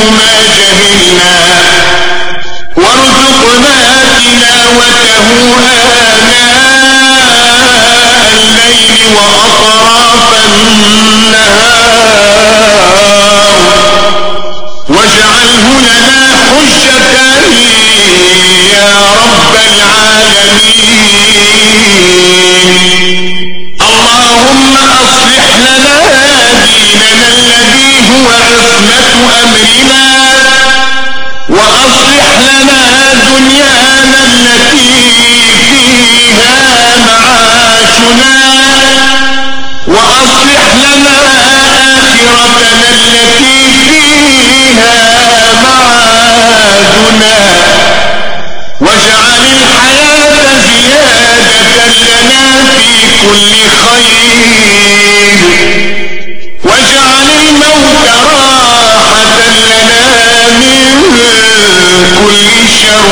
ما جهلنا سيرتنا التي فيها معادنا. واجعل الحياة زيادة لنا في كل خير. واجعل الموت راحة لنا من كل شر.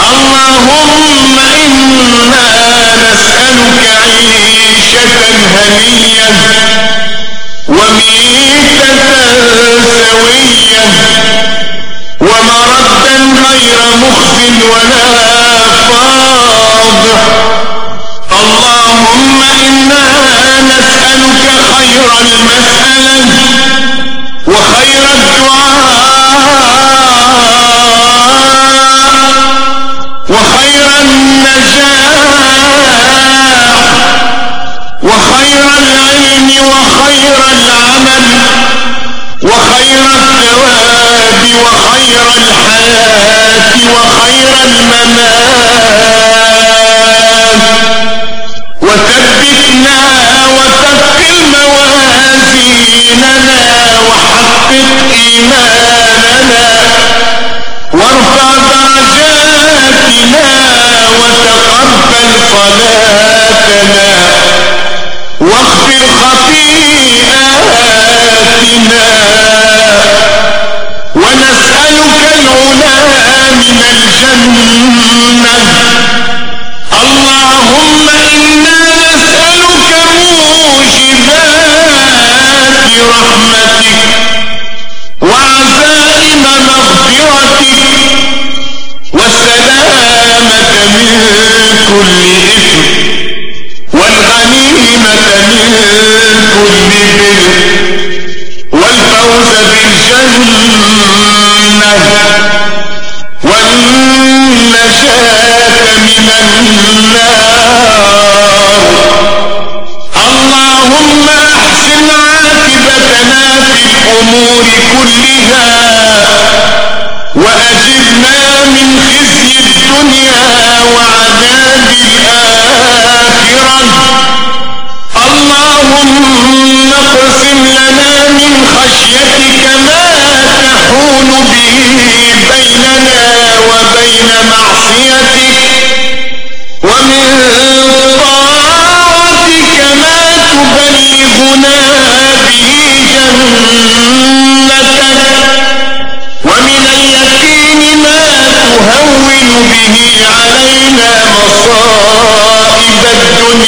اللهم إنا نسألك عيشة هنية. وميتة سوية ومردا غير مخز ولا فاض. اللهم إنا نسألك خير المسألة خير الحياة وخير الممات. وثبتنا وثق موازيننا وحقق إيماننا. وارفع درجاتنا وتقبل صلاتنا. واغفر خطيئاتنا. كالعلا من الجنة. اللهم إنا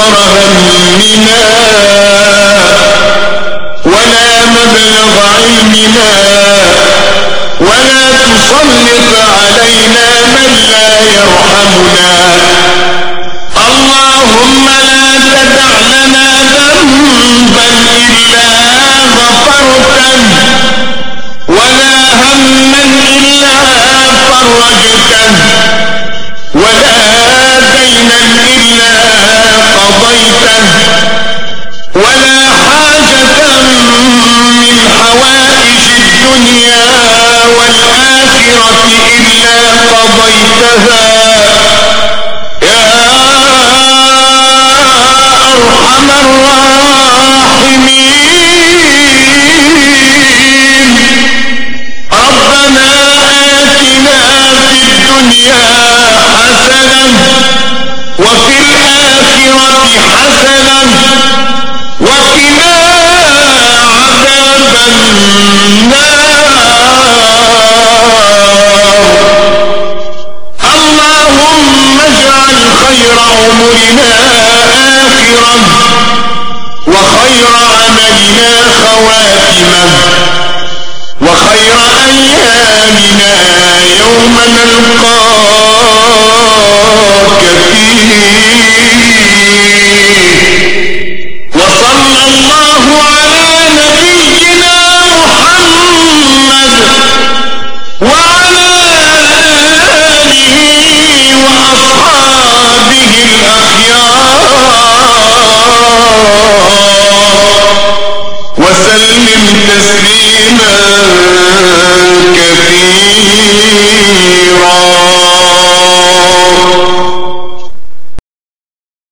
غرها من